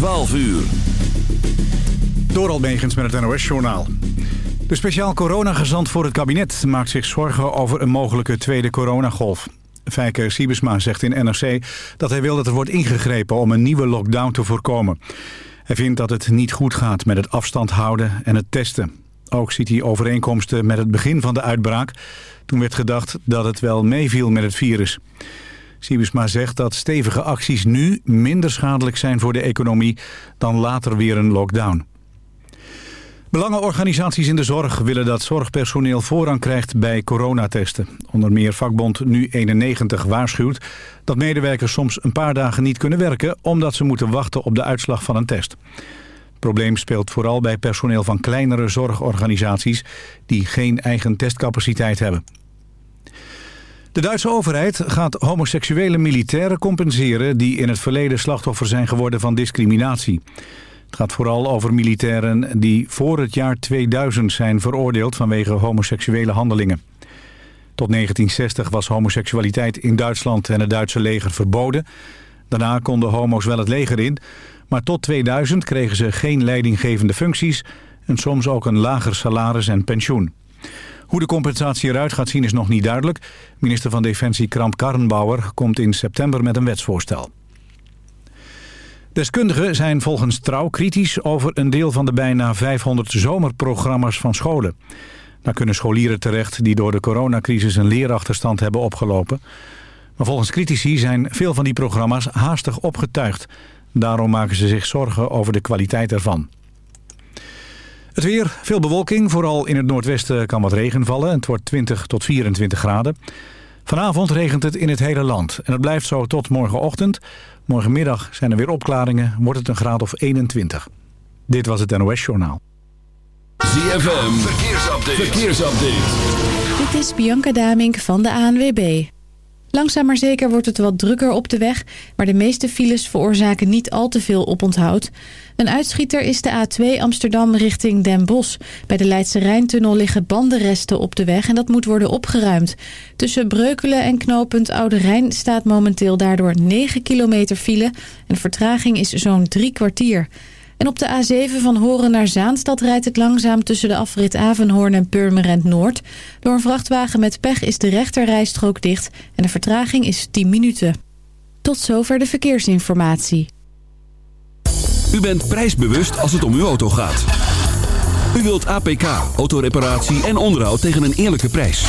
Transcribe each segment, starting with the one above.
12 uur. Door Almegens met het NOS-journaal. De speciaal coronagezant voor het kabinet maakt zich zorgen over een mogelijke tweede coronagolf. Fijke Siebesma zegt in NRC dat hij wil dat er wordt ingegrepen om een nieuwe lockdown te voorkomen. Hij vindt dat het niet goed gaat met het afstand houden en het testen. Ook ziet hij overeenkomsten met het begin van de uitbraak. Toen werd gedacht dat het wel meeviel met het virus. Siebesma zegt dat stevige acties nu minder schadelijk zijn voor de economie dan later weer een lockdown. Belangenorganisaties in de zorg willen dat zorgpersoneel voorrang krijgt bij coronatesten. Onder meer vakbond Nu91 waarschuwt dat medewerkers soms een paar dagen niet kunnen werken... omdat ze moeten wachten op de uitslag van een test. Het probleem speelt vooral bij personeel van kleinere zorgorganisaties... die geen eigen testcapaciteit hebben. De Duitse overheid gaat homoseksuele militairen compenseren... die in het verleden slachtoffer zijn geworden van discriminatie. Het gaat vooral over militairen die voor het jaar 2000 zijn veroordeeld... vanwege homoseksuele handelingen. Tot 1960 was homoseksualiteit in Duitsland en het Duitse leger verboden. Daarna konden homo's wel het leger in... maar tot 2000 kregen ze geen leidinggevende functies... en soms ook een lager salaris en pensioen. Hoe de compensatie eruit gaat zien is nog niet duidelijk. Minister van Defensie Kramp Karrenbauer komt in september met een wetsvoorstel. Deskundigen zijn volgens Trouw kritisch over een deel van de bijna 500 zomerprogramma's van scholen. Daar kunnen scholieren terecht die door de coronacrisis een leerachterstand hebben opgelopen. Maar volgens critici zijn veel van die programma's haastig opgetuigd. Daarom maken ze zich zorgen over de kwaliteit ervan. Het weer, veel bewolking. Vooral in het noordwesten kan wat regen vallen. Het wordt 20 tot 24 graden. Vanavond regent het in het hele land. En het blijft zo tot morgenochtend. Morgenmiddag zijn er weer opklaringen. Wordt het een graad of 21. Dit was het NOS Journaal. ZFM, verkeersupdate. verkeersupdate. Dit is Bianca Damink van de ANWB. Langzaam maar zeker wordt het wat drukker op de weg... maar de meeste files veroorzaken niet al te veel oponthoud. Een uitschieter is de A2 Amsterdam richting Den Bosch. Bij de Leidse Rijntunnel liggen bandenresten op de weg... en dat moet worden opgeruimd. Tussen Breukelen en knooppunt Oude Rijn staat momenteel daardoor 9 kilometer file... en vertraging is zo'n drie kwartier... En op de A7 van Horen naar Zaanstad rijdt het langzaam tussen de afrit Avenhoorn en Purmerend Noord. Door een vrachtwagen met pech is de rechterrijstrook dicht en de vertraging is 10 minuten. Tot zover de verkeersinformatie. U bent prijsbewust als het om uw auto gaat. U wilt APK, autoreparatie en onderhoud tegen een eerlijke prijs.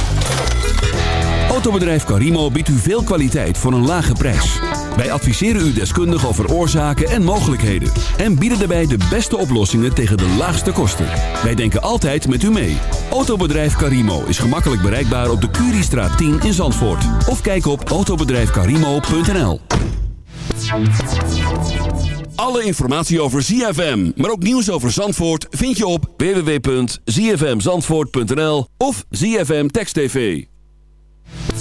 Autobedrijf Carimo biedt u veel kwaliteit voor een lage prijs. Wij adviseren u deskundig over oorzaken en mogelijkheden. En bieden daarbij de beste oplossingen tegen de laagste kosten. Wij denken altijd met u mee. Autobedrijf Carimo is gemakkelijk bereikbaar op de Curiestraat 10 in Zandvoort. Of kijk op autobedrijfcarimo.nl Alle informatie over ZFM, maar ook nieuws over Zandvoort... vind je op www.zfmzandvoort.nl of ZFM Text TV.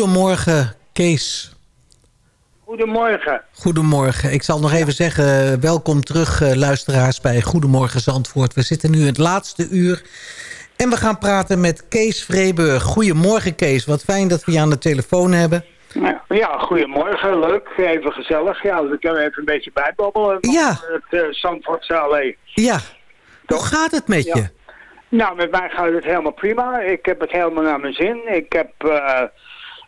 Goedemorgen, Kees. Goedemorgen. Goedemorgen. Ik zal nog even zeggen, welkom terug uh, luisteraars bij Goedemorgen Zandvoort. We zitten nu in het laatste uur en we gaan praten met Kees Vreeburg. Goedemorgen Kees, wat fijn dat we je aan de telefoon hebben. Ja, goedemorgen. Leuk. Even gezellig. Ja, we kunnen even een beetje bijbabbelen. Ja. Het uh, Zandvoortse Allee. Ja. Hoe gaat het met Ja. je? Nou, met mij gaat het helemaal prima. Ik heb het helemaal naar mijn zin. Ik heb eh,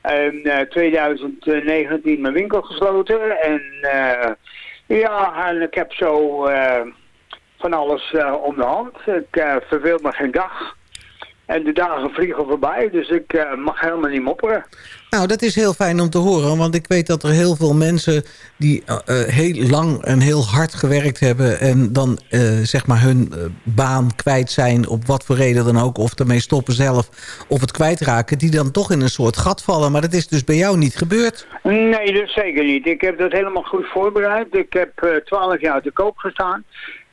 in eh, 2019 mijn winkel gesloten. En eh, ja, en ik heb zo eh, van alles eh, om de hand. Ik eh, verveel me geen dag. En de dagen vliegen voorbij, dus ik eh, mag helemaal niet mopperen. Nou, dat is heel fijn om te horen. Want ik weet dat er heel veel mensen die eh, eh, heel lang en heel hard gewerkt hebben... en dan eh, zeg maar hun baan kwijt zijn op wat voor reden dan ook... of ermee stoppen zelf of het kwijtraken... die dan toch in een soort gat vallen. Maar dat is dus bij jou niet gebeurd. Nee, dus zeker niet. Ik heb dat helemaal goed voorbereid. Ik heb twaalf jaar te koop gestaan.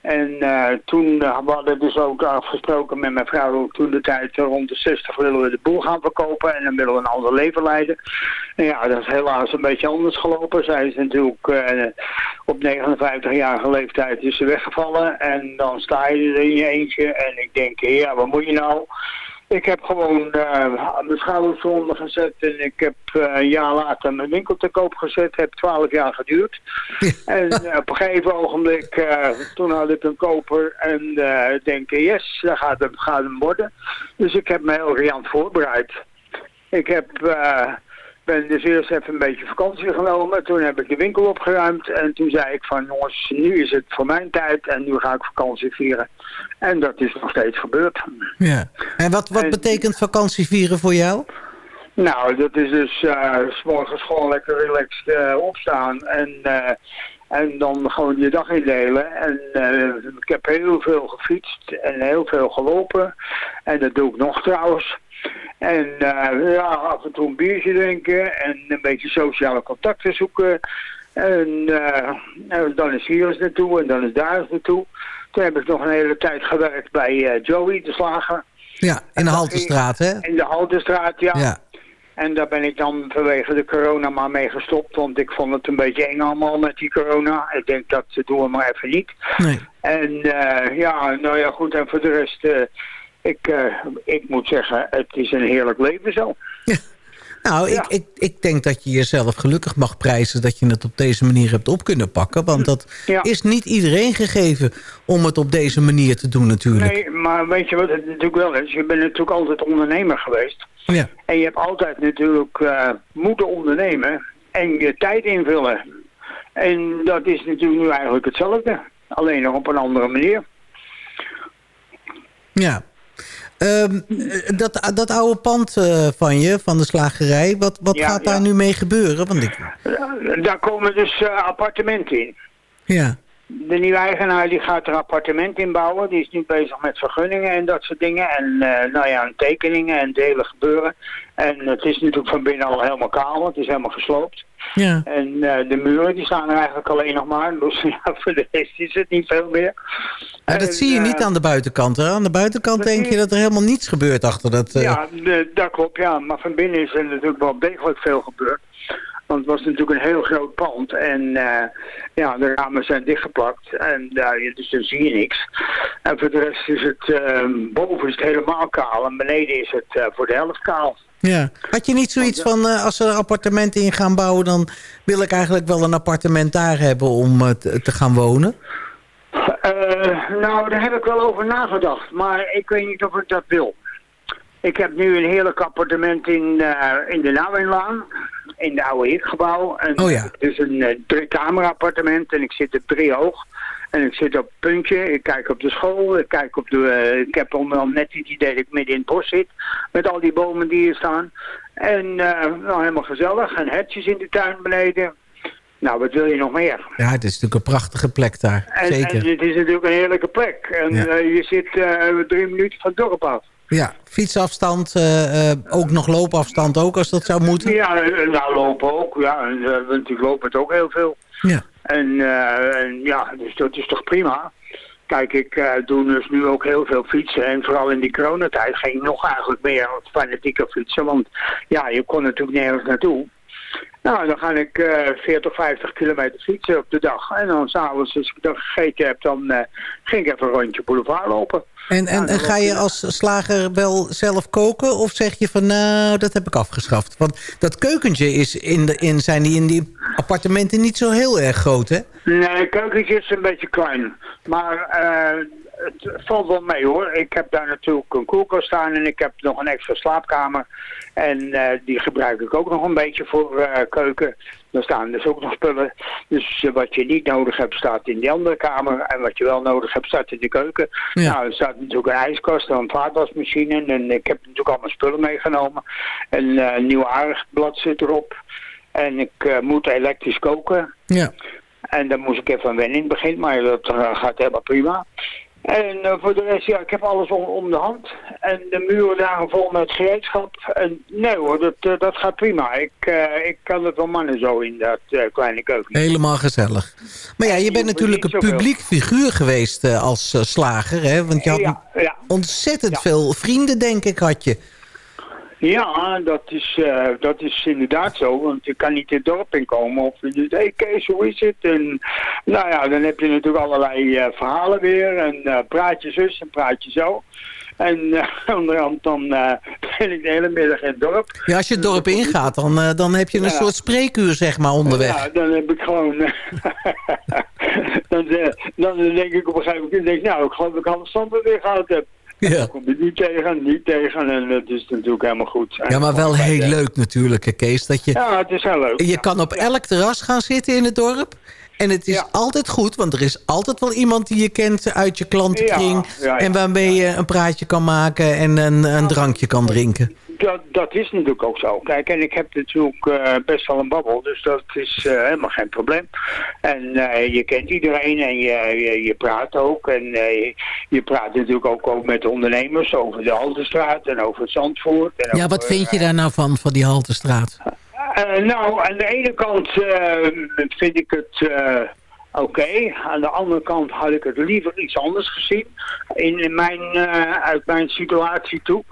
En eh, toen uh, we hadden dus ook afgesproken met mijn vrouw toen de tijd eh, rond de 60 willen we de boel gaan verkopen en dan willen we een ander leven leiden. En ja, dat is helaas een beetje anders gelopen. Zij is natuurlijk eh, op 59-jarige leeftijd is ze weggevallen en dan sta je er in je eentje en ik denk, ja, wat moet je nou? Ik heb gewoon uh, mijn schouders eronder gezet en ik heb uh, een jaar later mijn winkel te koop gezet. Heb twaalf jaar geduurd. en uh, op een gegeven ogenblik, toen had ik een koper en ik denk, yes, dat gaat hem, gaat hem worden. Dus ik heb me heel riant voorbereid. Ik heb ben dus eerst even een beetje vakantie genomen. Toen heb ik de winkel opgeruimd. En toen zei ik van jongens, nu is het voor mijn tijd. En nu ga ik vakantie vieren. En dat is nog steeds gebeurd. Ja. En wat, wat en, betekent vakantie vieren voor jou? Nou, dat is dus uh, s morgens gewoon lekker relaxed uh, opstaan. En, uh, en dan gewoon je dag indelen. En ik heb heel veel gefietst en heel veel gelopen. En dat doe ik nog trouwens. En uh, ja, af en toe een biertje drinken en een beetje sociale contacten zoeken. En uh, dan is hier eens naartoe en dan is daar eens naartoe. Toen heb ik nog een hele tijd gewerkt bij Joey, de slager. Ja, in de Haltestraat, hè? In de Haltestraat, ja. ja. En daar ben ik dan vanwege de corona maar mee gestopt. Want ik vond het een beetje eng allemaal met die corona. Ik denk dat doen we maar even niet. Nee. En ja, nou ja, goed. En voor de rest ik, uh, ik moet zeggen, het is een heerlijk leven zo. Ja. Nou, ja. ik, ik, ik denk dat je jezelf gelukkig mag prijzen... dat je het op deze manier hebt op kunnen pakken. Want dat ja. is niet iedereen gegeven om het op deze manier te doen natuurlijk. Nee, maar weet je wat het natuurlijk wel is? Je bent natuurlijk altijd ondernemer geweest. Ja. En je hebt altijd natuurlijk uh, moeten ondernemen en je tijd invullen. En dat is natuurlijk nu eigenlijk hetzelfde. Alleen nog op een andere manier. Ja, Um, dat, dat oude pand uh, van je, van de slagerij, wat, wat ja, gaat daar ja. nu mee gebeuren? Want ik... Daar komen dus appartementen in. Ja. De nieuwe eigenaar die gaat er appartement in bouwen. Die is nu bezig met vergunningen en dat soort dingen. En uh, nou ja, tekeningen en delen gebeuren. En het is natuurlijk van binnen al helemaal kaal. Het is helemaal gesloopt. Ja. En uh, de muren die staan er eigenlijk alleen nog maar. Dus ja, voor de rest is het niet veel meer. Ja, dat en, zie je niet aan de buitenkant. Hè? Aan de buitenkant denk je dat er helemaal niets gebeurt achter dat... Uh... Ja, de, dat klopt. Ja. Maar van binnen is er natuurlijk wel degelijk veel gebeurd. Want het was natuurlijk een heel groot pand. En uh, ja, de ramen zijn dichtgeplakt. En uh, dus dan zie je niks. En voor de rest is het... Uh, boven is het helemaal kaal. En beneden is het uh, voor de helft kaal. Ja. Had je niet zoiets van, als ze er appartementen in gaan bouwen... dan wil ik eigenlijk wel een appartement daar hebben om te, gaan wonen? Nou, daar heb ik wel over nagedacht. Maar ik weet niet of ik dat wil. Ik heb nu een heerlijk appartement in, in de Nauwenlaan. In de oude Hikgebouw. En oh ja. Het is een uh, driekamer appartement en ik zit er drie hoog. En ik zit op het puntje, ik kijk op de school, ik kijk op de... Uh, ik heb onder net het idee dat ik midden in het bos zit. Met al die bomen die hier staan. En uh, nou, helemaal gezellig. En hertjes in de tuin beneden. Nou, wat wil je nog meer? Ja, het is natuurlijk een prachtige plek daar. En, Zeker. En het is natuurlijk een heerlijke plek. En ja. je zit drie minuten van het dorp af. Ja, fietsafstand, uh, ook nog loopafstand ook als dat zou moeten? Ja, nou lopen ook. Ja, en, natuurlijk lopen het ook heel veel. Ja. En, en ja, dus dat is toch prima. Kijk, ik uh, doe dus nu ook heel veel fietsen. En vooral in die coronatijd ging ik nog eigenlijk meer fanatieker fietsen. Want ja, je kon natuurlijk nergens naartoe. Nou, dan ga ik uh, 40, 50 kilometer fietsen op de dag. En dan s'avonds, als ik dan gegeten heb, dan uh, ging ik even een rondje boulevard lopen. En, en, en ga je als slager wel zelf koken? Of zeg je van, nou, dat heb ik afgeschaft? Want dat keukentje is in de, in, zijn die in die appartementen niet zo heel erg groot, hè? Nee, het keukentje is een beetje klein. Maar uh, het valt wel mee hoor. Ik heb daar natuurlijk een koelkast staan en ik heb nog een extra slaapkamer. En uh, die gebruik ik ook nog een beetje voor uh, keuken. Daar staan dus ook nog spullen. Dus uh, wat je niet nodig hebt staat in die andere kamer. En wat je wel nodig hebt staat in de keuken. Ja. Nou, er staat natuurlijk een ijskast en een vaatwasmachine. En ik heb natuurlijk allemaal spullen meegenomen. En een nieuw aardblad zit erop. En ik moet elektrisch koken. Ja. En daar moest ik even wennen in het begin, maar dat gaat helemaal prima. En uh, voor de rest, ja, ik heb alles om, om de hand. En de muren daar vol met gereedschap. En nee hoor, dat, uh, dat gaat prima. Ik, uh, ik kan het wel mannen zo in dat kleine keuken. Helemaal gezellig. Maar ja, je bent natuurlijk een publiek figuur geweest als slager, hè? Want je had ja, ja. ontzettend veel vrienden, denk ik, had je. Ja, dat is, uh, dat is inderdaad zo. Want je kan niet het dorp inkomen of je doet, hé hey Kees, hoe is het? En nou ja, dan heb je natuurlijk allerlei uh, verhalen weer. En uh, praat je zus en praat je zo. En onderhand dan ben ik de hele middag in het dorp. Ja, als je het dorp ingaat, dan, dan heb je een ja. soort spreekuur zeg maar onderweg. Ja, dan heb ik gewoon... dan, dan denk ik op een gegeven moment, denk, nou, ik geloof dat ik alle standen weer gehad heb. Ja. Dan kom je niet tegen, niet tegen en dat is natuurlijk helemaal goed. Ja, maar wel heel leuk natuurlijk, hè, Kees. Dat je, ja, het is heel leuk. Je ja. kan op elk terras gaan zitten in het dorp. En het is ja. altijd goed, want er is altijd wel iemand die je kent uit je klantenkring. Ja, en waarmee je een praatje kan maken en een, een drankje kan drinken. Dat, dat is natuurlijk ook zo. Kijk, en ik heb natuurlijk uh, best wel een babbel, dus dat is uh, helemaal geen probleem. En uh, je kent iedereen en je, je, je praat ook. En je praat natuurlijk ook, ook met ondernemers over de Haltestraat en over het Zandvoort. En ja, over, wat vind je daar nou van, van die Haltestraat? Nou, aan de ene kant vind ik het oké. Aan de andere kant had ik het liever iets anders gezien. In, mijn, uit mijn situatie toe.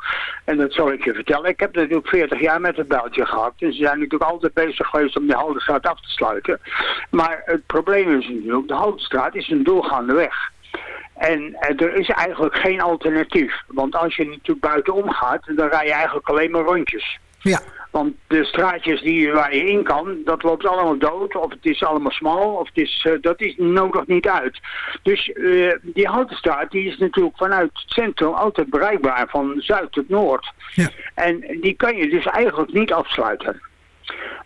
En dat zal ik je vertellen. Ik heb natuurlijk 40 jaar met het beltje gehad. En ze zijn natuurlijk altijd bezig geweest om de Haldenstraat af te sluiten. Maar het probleem is natuurlijk, de Haldenstraat is een doorgaande weg. En er is eigenlijk geen alternatief. Want als je natuurlijk buitenom gaat, dan rij je eigenlijk alleen maar rondjes. Ja. Want de straatjes die, waar je in kan, dat loopt allemaal dood. Of het is allemaal smal, of het is, uh, dat is nodig niet uit. Dus uh, die Houtenstraat die is natuurlijk vanuit het centrum altijd bereikbaar van zuid tot noord. Ja. En die kan je dus eigenlijk niet afsluiten.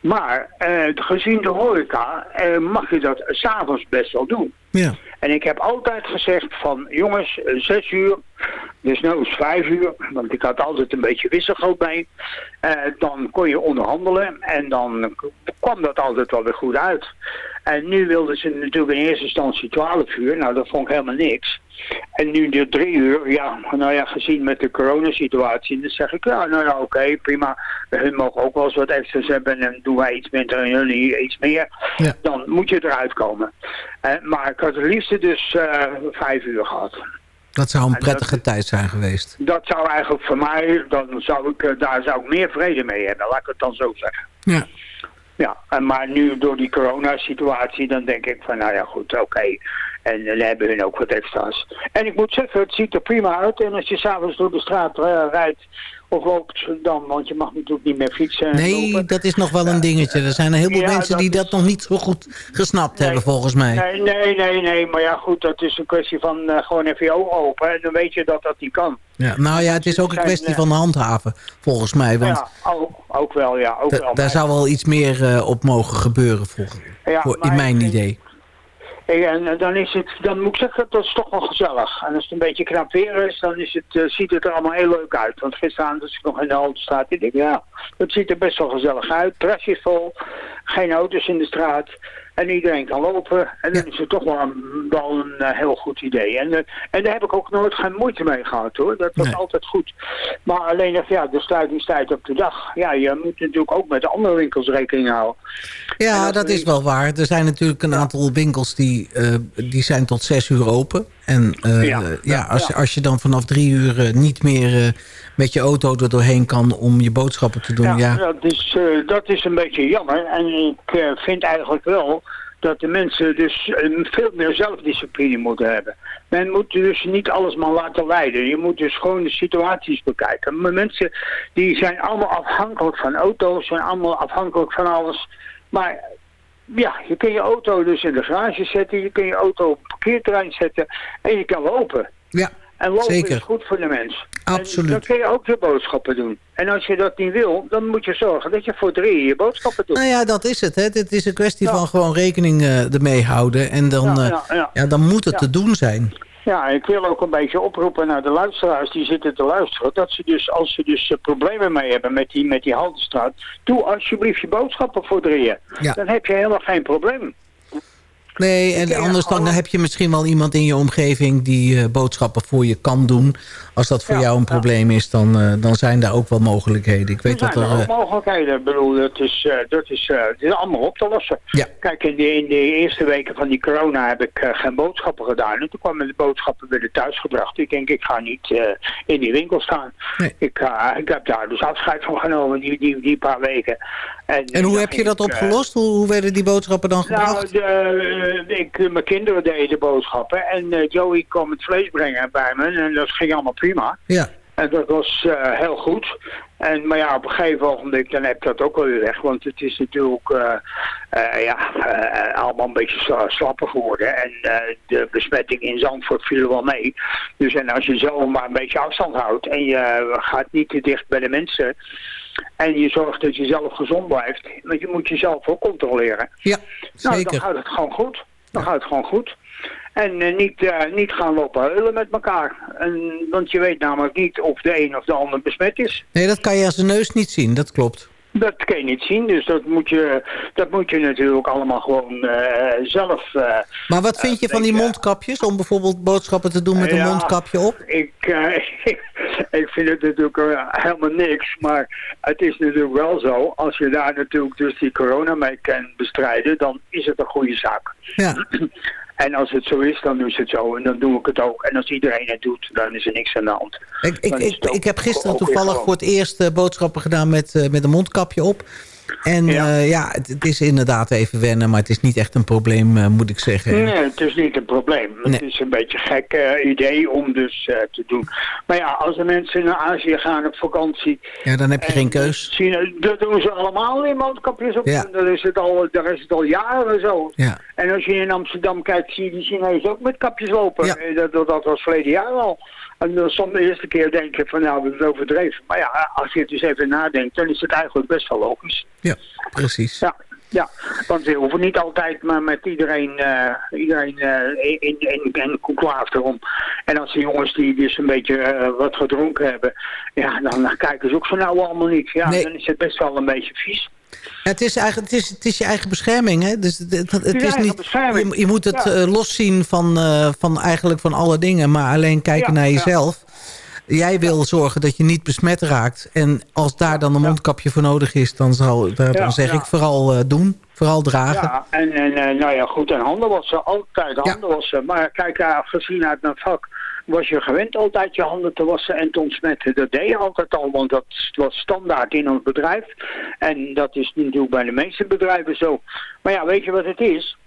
Maar uh, gezien de horeca mag je dat s'avonds best wel doen. Ja. En ik heb altijd gezegd van jongens, zes uur, dus nou is vijf uur, want ik had altijd een beetje wisselgeld bij. Uh, dan kon je onderhandelen en dan kwam dat altijd wel weer goed uit. En nu wilden ze natuurlijk in eerste instantie 12 uur, nou dat vond ik helemaal niks. En nu de drie uur, ja, nou ja, gezien met de coronasituatie, dan zeg ik, ja, nou ja, oké, okay, prima. Hun mogen ook wel eens wat extra's hebben en doen wij iets minder en jullie iets meer. Ja. Dan moet je eruit komen. Uh, maar ik had het liefste dus uh, vijf uur gehad. Dat zou een prettige dat, tijd zijn geweest. Dat zou eigenlijk voor mij, dan zou ik, daar zou ik meer vrede mee hebben, laat ik het dan zo zeggen. Ja. Ja, en maar nu door die coronasituatie, dan denk ik van, nou ja, goed, oké. Okay. En dan hebben hun ook wat extra's. En ik moet zeggen, het ziet er prima uit. En als je s'avonds door de straat uh, rijdt of loopt, dan, want je mag natuurlijk niet meer fietsen. Nee, lopen. dat is nog wel een dingetje. Er zijn een heleboel ja, mensen die dat is... nog niet zo goed gesnapt nee, hebben, volgens mij. Nee, nee, nee, nee. Maar ja, goed, dat is een kwestie van uh, gewoon even je ogen open. En dan weet je dat dat niet kan. Ja, nou ja, het is ook een kwestie van handhaven, volgens mij. Want ja, ook, ook wel, ja. Ook wel, daar zou wel iets meer uh, op mogen gebeuren, volgens, ja, voor, in mijn idee. En dan is het, dan moet ik zeggen, dat is toch wel gezellig. En als het een beetje knap weer is, dan is het, uh, ziet het er allemaal heel leuk uit. Want gisteravond was ik nog in de Haltestraat. Ik denk, ja, het ziet er best wel gezellig uit. Is vol, geen auto's in de straat. En iedereen kan lopen. En dan ja. is het toch wel een, wel een uh, heel goed idee. En, uh, en daar heb ik ook nooit geen moeite mee gehad hoor. Dat was nee. altijd goed. Maar alleen even, ja, de sluitingstijd op de dag. Ja, je moet natuurlijk ook met andere winkels rekening houden. Ja, dat is wel waar. Er zijn natuurlijk een aantal winkels die, uh, die zijn tot zes uur open. En uh, ja, ja, als, als je dan vanaf drie uur uh, niet meer uh, met je auto er doorheen kan om je boodschappen te doen. Ja, ja. Dat, is, dat is een beetje jammer. En ik vind eigenlijk wel dat de mensen dus veel meer zelfdiscipline moeten hebben. Men moet dus niet alles maar laten leiden. Je moet dus gewoon de situaties bekijken. Maar mensen die zijn allemaal afhankelijk van auto's, zijn allemaal afhankelijk van alles. Maar ja, je kun je auto dus in de garage zetten, je kun je auto op een parkeerterrein zetten en je kan lopen. Ja, En lopen zeker. is goed voor de mens. Absoluut. En dan kun je ook je boodschappen doen. En als je dat niet wil, dan moet je zorgen dat je voor drie je boodschappen doet. Nou ja, dat is het. Hè. Het is een kwestie ja. van gewoon rekening uh, ermee houden. En dan, ja, ja, ja. ja dan moet het te doen zijn. Ja, ik wil ook een beetje oproepen naar de luisteraars die zitten te luisteren. Dat ze dus, als ze dus uh, problemen mee hebben met die, met die Haltestraat, doe alsjeblieft je boodschappen voor drieën. Ja. Dan heb je helemaal geen probleem. Nee, en anders dan, dan heb je misschien wel iemand in je omgeving die uh, boodschappen voor je kan doen. Als dat voor Ja, jou een ja. probleem is, dan, uh, dan zijn daar ook wel mogelijkheden. Ik weet Er dat er... er uh, mogelijkheden. Ik bedoel, dat is, uh, dat is, uh, is allemaal op te lossen. Ja. Kijk, in de, in de eerste weken van die corona heb ik geen boodschappen gedaan. En toen kwamen de boodschappen weer thuis gebracht. Ik denk, ik ga niet in die winkel staan. Nee. Ik, ik heb daar dus afscheid van genomen, die, die, die paar weken. En, en hoe heb je dat ik, opgelost? Hoe, hoe werden die boodschappen dan Nou, gebracht? de, eh, ik, mijn kinderen deden de boodschappen en eh, Joey kwam het vlees brengen bij me en dat ging allemaal prima. Ja, En dat was eh, heel goed. En, maar ja, op een gegeven ogenblik dan heb ik dat ook wel weer weg. Want het is natuurlijk eh, eh, ja, eh, allemaal een beetje sla- slapper geworden. En de besmetting in Zandvoort viel wel mee. Dus en als je zo maar een beetje afstand houdt en je gaat niet te dicht bij de mensen... en je zorgt dat je zelf gezond blijft... want je moet jezelf ook controleren. ja Nou, dan zeker. gaat het gewoon goed. Dan gaat het gewoon goed. En eh, niet, eh, niet gaan lopen heulen met elkaar. En, want je weet namelijk niet of de een of de ander besmet is. Nee, dat kan je als een neus niet zien, dat klopt. Dat kan je niet zien, dus dat moet je, dat moet je natuurlijk allemaal gewoon eh, zelf... Maar wat vind je van die mondkapjes? Om bijvoorbeeld boodschappen te doen met een mondkapje op? ik, eh, ik vind het natuurlijk helemaal niks, maar het is natuurlijk wel zo, als je daar natuurlijk dus die corona mee kan bestrijden, dan is het een goede zaak. Ja, En als het zo is, dan is het zo en dan doe ik het ook. En als iedereen het doet, dan is er niks aan de hand. ik, ik, heb gisteren toevallig voor het eerst eh, boodschappen gedaan met, eh, met een mondkapje op. En Ja. ja, ja het, het is inderdaad even wennen, maar het is niet echt een probleem, eh, moet ik zeggen. Nee, het is niet een probleem. Het is een beetje een gek eh, idee om dus eh, te doen. Maar ja, als de mensen naar Azië gaan op vakantie... Ja, dan heb je geen en, keus. eh, China, dat doen ze allemaal in mondkapjes op. Ja. Daar, is het al, daar is het al jaren zo. Ja. En als je in Amsterdam kijkt, zie je die Chinezen ook met kapjes lopen. Ja. Eh, Dat, dat, dat was verleden jaar al. En dan soms de eerste keer denk je van nou, we hebben het overdreven. Maar ja, als je het dus even nadenkt, dan is het eigenlijk best wel logisch. Ja, precies. Ja, ja, want we hoeven niet altijd maar met iedereen, eh, iedereen eh, in, in, in een conclave erom. En als de jongens die dus een beetje eh, wat gedronken hebben, ja, dan, dan kijken ze ook zo nou allemaal niet. Ja, Nee. dan is het best wel een beetje vies. Het is, eigenlijk, het, is, het is je eigen bescherming, hè? Dus het, het, is niet, je, je moet het Ja. eh, loszien van, van eigenlijk van alle dingen, maar alleen kijken Ja, naar jezelf. Jij wil zorgen dat je niet besmet raakt. En als daar dan een mondkapje voor nodig is, dan, zal, dan Ja, zeg ik vooral eh, doen. Vooral dragen. Ja, en, en eh, nou ja, goed, en handen wassen, altijd handen wassen. Maar kijk, uh, gezien uit mijn vak was je gewend altijd je handen te wassen en te ontsmetten. Dat deed je altijd al, want dat was standaard in ons bedrijf. En dat is natuurlijk bij de meeste bedrijven zo. Maar ja, weet je wat het is?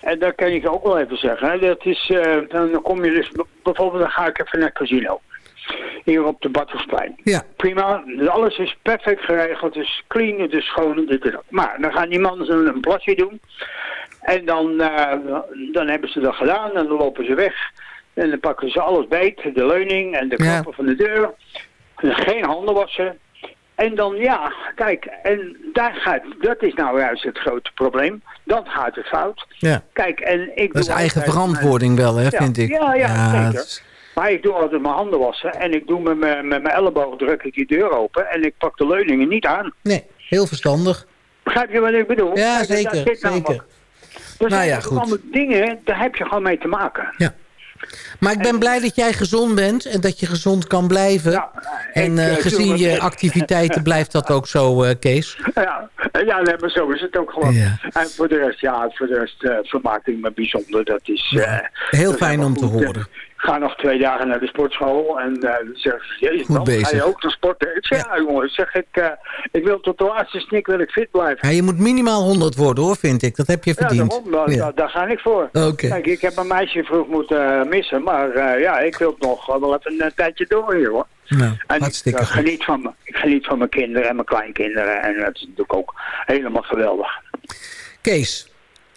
En dat kan ik ook wel even zeggen. Dat is, eh, dan kom je dus, bijvoorbeeld dan ga ik even naar het casino. Hier op de Badhuisplein. Ja. Prima, alles is perfect geregeld. Het is clean, het is schoon, dit dat. Maar dan gaan die mannen een plasje doen. En dan, eh, dan hebben ze dat gedaan en dan lopen ze weg. En dan pakken ze alles beet, de leuning en de Ja. klappen van de deur. Geen handen wassen. En dan, ja, kijk, en daar gaat, dat is nou juist het grote probleem. Dan gaat het fout. Ja. Kijk, en ik Dat is eigen verantwoording wel, hè, Ja, vind ik. ja, ja, zeker. Maar ik doe altijd mijn handen wassen en ik doe met mijn, met mijn elleboog druk ik die deur open en ik pak de leuningen niet aan. nee, heel verstandig. Begrijp je wat ik bedoel? Ja, Kijk, zeker. zeker. namelijk- Er Nou ja, goed. allemaal dingen, daar heb je gewoon mee te maken. Ja. Maar ik ben blij dat jij gezond bent en dat je gezond kan blijven. Ja, en ik, eh, eh, gezien je activiteiten blijft dat ook zo, eh, Kees. Ja, Ja, nee, maar zo is het ook gewoon. Ja. En voor de rest, ja, voor de rest uh, vermaak ik me bijzonder. Dat is... Heel dat is fijn om te horen. Ga nog twee dagen naar de sportschool en uh, zeg jezus, dan ga je ook naar sporten? Ik zeg, ja, jongen, zeg ik, uh, ik wil tot de laatste snik wil ik fit blijven. Ja, je moet minimaal 100 worden hoor, vind ik. Dat heb je verdiend. Ja, daarom, daar, daar ga ik voor. Kijk, ik heb mijn meisje vroeg moeten missen, maar ja, ik wil nog wel even een tijdje door hier hoor. Nou, en ik, geniet van, me- ik geniet van mijn kinderen en mijn kleinkinderen en dat is natuurlijk ook helemaal geweldig. Kees,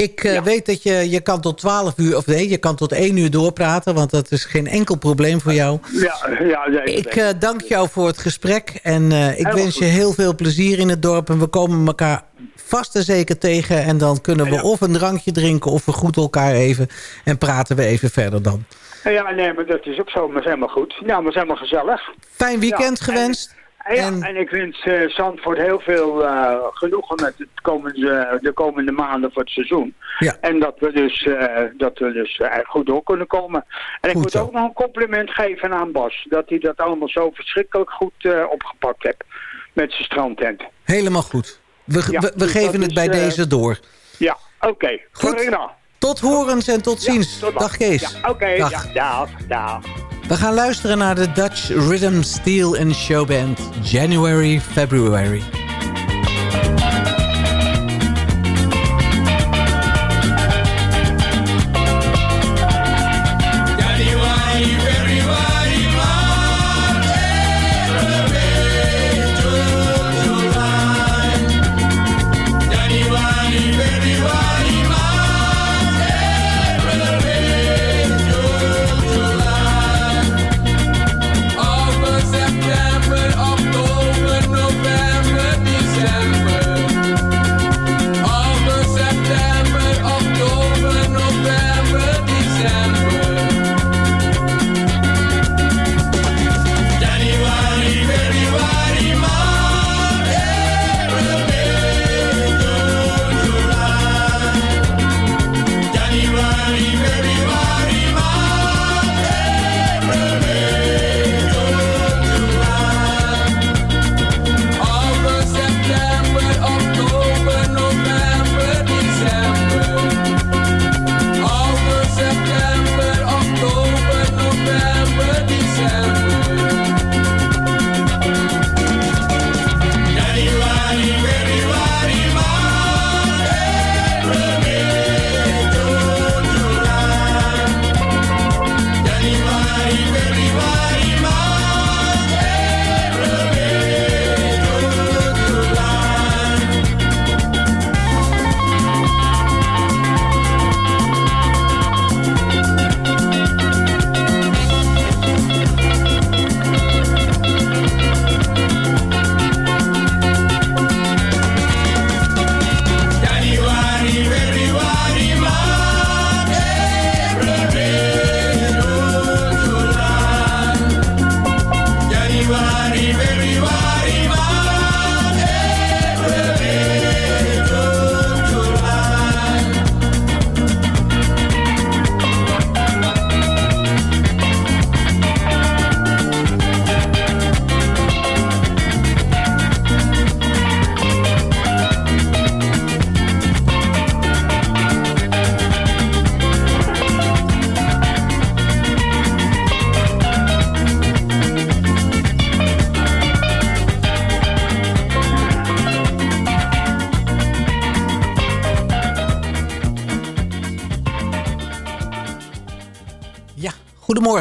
ik Ja. weet dat je, je kan tot 12 uur, of nee, je kan tot 1 uur doorpraten, want dat is geen enkel probleem voor jou. Ja, ja, nee, Ik uh, dank jou voor het gesprek en uh, ik Heel wens je goed. heel veel plezier in het dorp. En we komen elkaar vast en zeker tegen en dan kunnen we Ja. of een drankje drinken of we groeten elkaar even en praten we even verder dan. Ja, nee, maar dat is ook zo, maar is helemaal goed. Nou, maar is helemaal gezellig. Fijn weekend Ja, gewenst. En, ja, En- en, ik wens uh, Zandvoort heel veel uh, genoegen met het komende, de komende maanden voor het seizoen. Ja. En dat we dus, uh, dat we dus goed door kunnen komen. En ik Goed moet zo. ook nog een compliment geven aan Bas. Dat hij dat allemaal zo verschrikkelijk goed opgepakt heeft. Met zijn strandtent. Helemaal goed. We, Ja, we, we dus geven het is, bij eh, deze door. Ja, oké. Okay. Goed. Tot horens en tot ziens. tot. Dag Kees. Ja, oké. Dag. Dag, dag. We gaan luisteren naar de Dutch Rhythm Steel and Show Band January, February.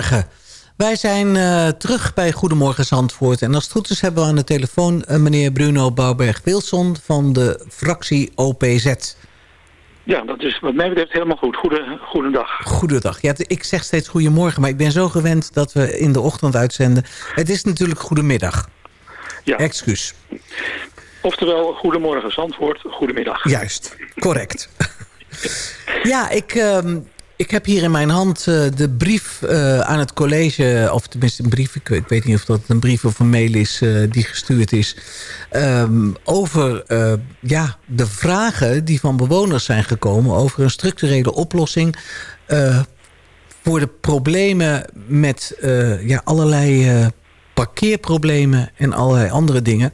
Goedemorgen. Wij zijn eh, terug bij Goedemorgen Zandvoort. En als het goed is hebben we aan de telefoon eh, meneer Bruno Bouwberg-Wilson... van de fractie OPZ. Ja, dat is wat mij betreft helemaal goed. Goede, goedendag. Goedendag. Ja, ik zeg steeds goedemorgen, maar ik ben zo gewend dat we in de ochtend uitzenden. Het is natuurlijk goedemiddag. Ja, Excuus. oftewel, goedemorgen Zandvoort, goedemiddag. Juist, correct. ja, ik, ehm, ik heb hier in mijn hand eh, de brief eh, aan het college... of tenminste een brief, ik, weet niet of dat een brief of een mail is... eh, die gestuurd is... ehm, over ja, de vragen die van bewoners zijn gekomen... over een structurele oplossing... voor de problemen met ja, allerlei parkeerproblemen... en allerlei andere dingen...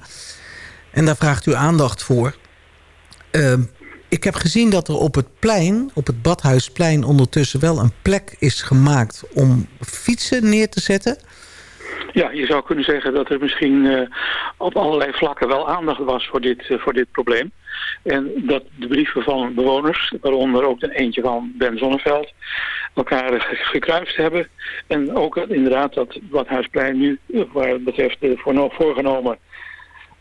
En daar vraagt u aandacht voor. Ik heb gezien dat er op het plein, op het Badhuisplein... ondertussen wel een plek is gemaakt om fietsen neer te zetten. Ja, je zou kunnen zeggen dat er misschien eh, op allerlei vlakken wel aandacht was voor dit, eh, voor dit probleem. En dat de brieven van bewoners, waaronder ook een eentje van Ben Zonneveld, elkaar ge- gekruist hebben. En ook inderdaad dat Badhuisplein nu, eh, waar het betreft de voorgenomen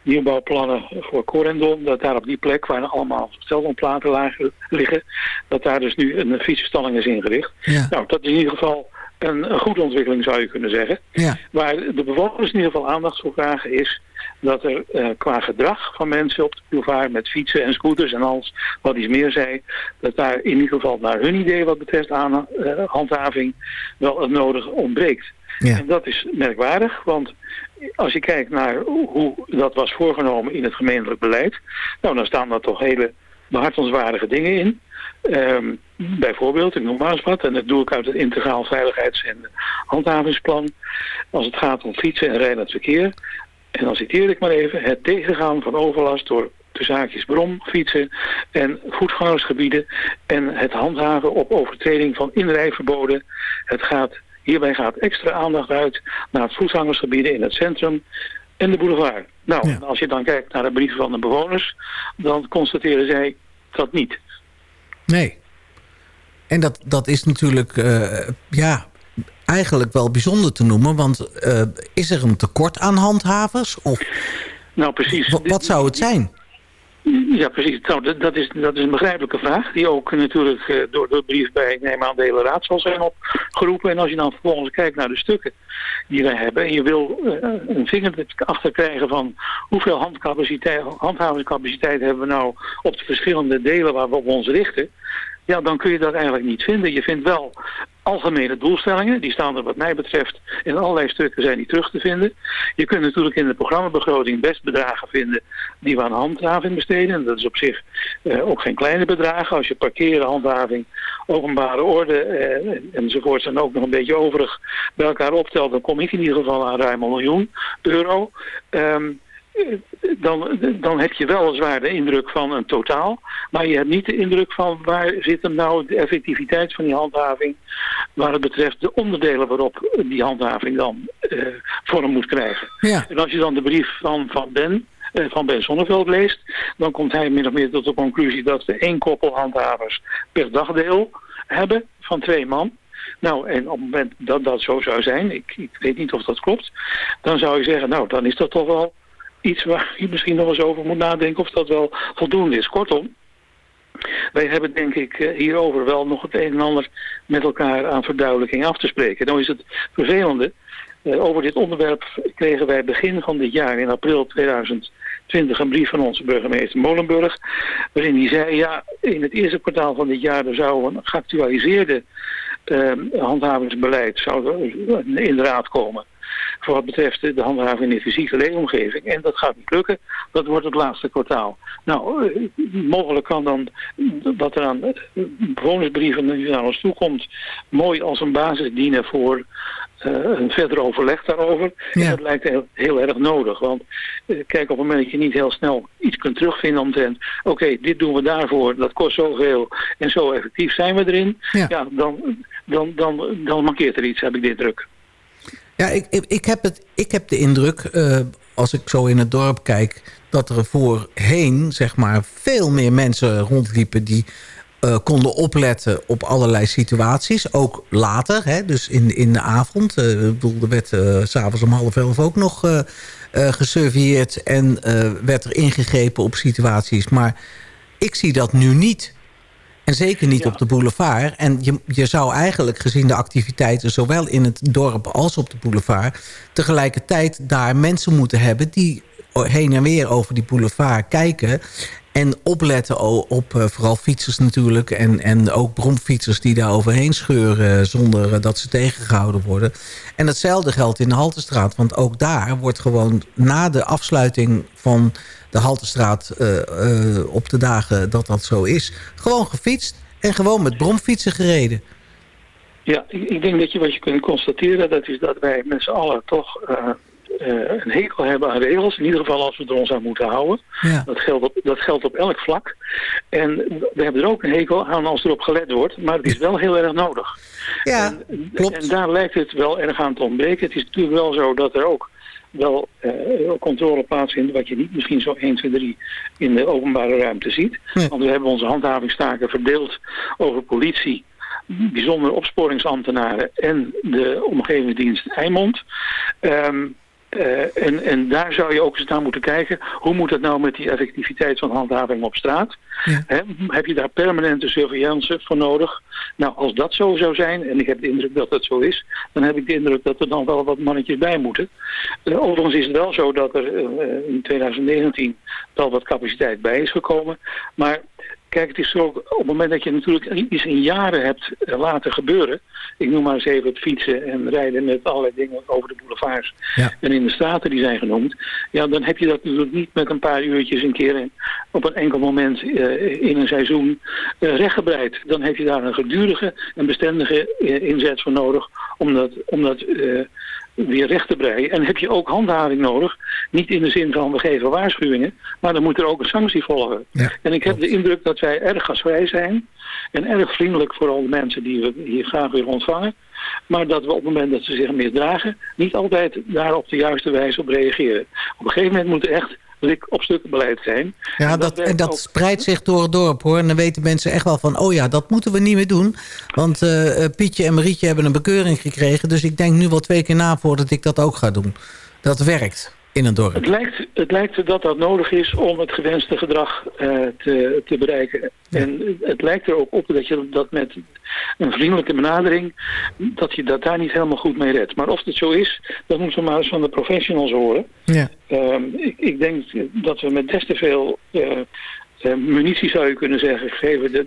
nieuwbouwplannen voor Corendon, dat daar op die plek waar allemaal steldomplaten lagen, liggen, dat daar dus nu een fietsenstalling is ingericht. Ja. Nou, dat is in ieder geval een, een goede ontwikkeling zou je kunnen zeggen. Ja, Waar de bewoners in ieder geval aandacht voor vragen is dat er eh, qua gedrag van mensen op de boulevard met fietsen en scooters en alles wat iets meer zei, dat daar in ieder geval naar hun idee wat betreft aan, eh, handhaving wel het nodige ontbreekt. Ja. En dat is merkwaardig, want als je kijkt naar hoe dat was voorgenomen in het gemeentelijk beleid, nou dan staan daar toch hele behartenswaardige dingen in. Ehm, bijvoorbeeld, ik noem maar eens wat, en dat doe ik uit het Integraal Veiligheids- en Handhavingsplan, als het gaat om fietsen en rijdend verkeer. En dan citeer ik maar even, het tegengaan van overlast door de zaakjes brom, fietsen en voetgangersgebieden en het handhaven op overtreding van inrijverboden. Het gaat, hierbij gaat extra aandacht uit naar het voetgangersgebieden in het centrum en de boulevard. Nou, Ja. als je dan kijkt naar de brieven van de bewoners, dan constateren zij dat niet. Nee. En dat, dat is natuurlijk eh, ja, eigenlijk wel bijzonder te noemen. Want eh, is er een tekort aan handhavers? Of Nou, precies. wa- wat zou het zijn? Ja, precies. Nou, dat, is, dat is een begrijpelijke vraag. Die ook natuurlijk eh, door de brief bij, neem aan, de hele raad zal zijn opgeroepen. En als je dan vervolgens kijkt naar de stukken die wij hebben. En je wil eh, een vinger achter krijgen van hoeveel handcapaciteit, handhavingscapaciteit hebben we nou op de verschillende delen waar we op ons richten. Ja, dan kun je dat eigenlijk niet vinden. Je vindt wel algemene doelstellingen. Die staan er wat mij betreft in allerlei stukken zijn die terug te vinden. Je kunt natuurlijk in de programmabegroting best bedragen vinden die we aan handhaving besteden. En dat is op zich eh, ook geen kleine bedragen. Als je parkeren, handhaving, openbare orde eh, enzovoort en ook nog een beetje overig bij elkaar optelt, dan kom ik in ieder geval aan ruim een miljoen euro. Ehm, dan, dan heb je weliswaar de indruk van een totaal, maar je hebt niet de indruk van waar zit hem nou de effectiviteit van die handhaving, waar het betreft de onderdelen waarop die handhaving dan eh, vorm moet krijgen. Ja, En als je dan de brief van, van Ben, eh, van Ben Zonneveld leest, dan komt hij min of meer tot de conclusie dat we één koppel handhavers per dagdeel hebben van twee man. Nou, en op het moment dat dat zo zou zijn, ik, ik weet niet of dat klopt, dan zou je zeggen, nou, dan is dat toch wel iets waar je misschien nog eens over moet nadenken of dat wel voldoende is. Kortom, wij hebben denk ik eh, hierover wel nog het een en ander met elkaar aan verduidelijking af te spreken. Nou is het vervelende, eh, over dit onderwerp kregen wij begin van dit jaar, in april 2020, een brief van onze burgemeester Molenburg, waarin hij zei, ja, in het eerste kwartaal van dit jaar zou een geactualiseerde eh, handhavingsbeleid zou er in de raad komen voor wat betreft de handhaving in de fysieke leefomgeving. En dat gaat niet lukken. Dat wordt het laatste kwartaal. Nou, eh, mogelijk kan dan wat er aan eh, bewonersbrieven naar ons toe komt... mooi als een basis dienen voor eh, een verder overleg daarover. Ja. En dat lijkt heel, heel erg nodig. Want kijk, op het moment dat je niet heel snel iets kunt terugvinden omtrent... oké, dit doen we daarvoor, dat kost zoveel en zo effectief zijn we erin... Ja. ja, dan, dan, dan, dan mankeert er iets, heb ik dit druk. Ja ik, ik, ik, heb het, ik heb de indruk, eh, als ik zo in het dorp kijk... dat er voorheen zeg maar, veel meer mensen rondliepen... die eh, konden opletten op allerlei situaties. Ook later, hè, dus in, in de avond. Eh, bedoel, er werd s s'avonds om half elf ook nog gesurveilleerd... en werd er ingegrepen op situaties. Maar ik zie dat nu niet... En zeker niet Ja. op de boulevard. En je, je zou eigenlijk gezien de activiteiten... zowel in het dorp als op de boulevard... tegelijkertijd daar mensen moeten hebben... die heen en weer over die boulevard kijken... en opletten op eh, vooral fietsers natuurlijk... En, en ook bromfietsers die daar overheen scheuren... zonder eh, dat ze tegengehouden worden. En hetzelfde geldt in de Haltestraat. Want ook daar wordt gewoon na de afsluiting van de Haltestraat... eh, eh, op de dagen dat dat zo is... gewoon gefietst en gewoon met bromfietsen gereden. Ja, ik, ik denk dat je wat je kunt constateren, dat is dat wij met z'n allen toch eh, een hekel hebben aan regels. In ieder geval als we er ons aan moeten houden. Ja. Dat, geldt op, dat geldt op elk vlak. En we hebben er ook een hekel aan als erop gelet wordt. Maar het is wel heel erg nodig. Ja, en, klopt. En daar lijkt het wel erg aan te ontbreken. Het is natuurlijk wel zo dat er ook wel eh, controle plaatsvindt... wat je niet misschien zo 1, 2, 3 in de openbare ruimte ziet. Nee. Want we hebben onze handhavingstaken verdeeld over politie bijzondere opsporingsambtenaren en de omgevingsdienst Eimond. Ehm, eh, en, en daar zou je ook eens naar moeten kijken. Hoe moet het nou met die effectiviteit van handhaving op straat? Ja. Heb je daar permanente surveillance voor nodig? Nou, als dat zo zou zijn, en ik heb de indruk dat dat zo is... dan heb ik de indruk dat er dan wel wat mannetjes bij moeten. Eh, overigens is het wel zo dat er eh, in 2019 wel wat capaciteit bij is gekomen. Maar Kijk, het is zo, op het moment dat je natuurlijk iets in jaren hebt eh, laten gebeuren. Ik noem maar eens even het fietsen en rijden met allerlei dingen over de boulevards. Ja. En in de straten die zijn genoemd. Ja, dan heb je dat natuurlijk niet met een paar uurtjes een keer op een enkel moment eh, in een seizoen eh, rechtgebreid. Dan heb je daar een gedurige en bestendige inzet voor nodig om dat, om dat eh, weer recht te breien. En heb je ook handhaving nodig. Niet in de zin van we geven waarschuwingen, maar dan moet er ook een sanctie volgen. Ja, en ik heb de indruk dat wij erg gasvrij zijn en erg vriendelijk voor al de mensen die we hier graag weer ontvangen. Maar dat we op het moment dat ze zich misdragen, niet altijd daar op de juiste wijze op reageren. Op een gegeven moment moet echt lik op stuk beleid zijn. Ja, En dat, en dat ook. spreidt zich door het dorp hoor. En dan weten mensen echt wel van, oh ja, dat moeten we niet meer doen. Want eh, eh, Pietje en Marietje hebben een bekeuring gekregen. Dus ik denk nu wel twee keer na voordat ik dat ook ga doen. Dat werkt in een dorp. Het lijkt, het lijkt dat dat nodig is om het gewenste gedrag eh, te, te bereiken. Ja. En het lijkt er ook op dat je dat met een vriendelijke benadering, dat je dat daar niet helemaal goed mee redt. Maar of het zo is, dat moeten we maar eens van de professionals horen. Ja. Ehm, ik, ik denk dat we met des te veel eh, eh, munitie, zou je kunnen zeggen, gegeven de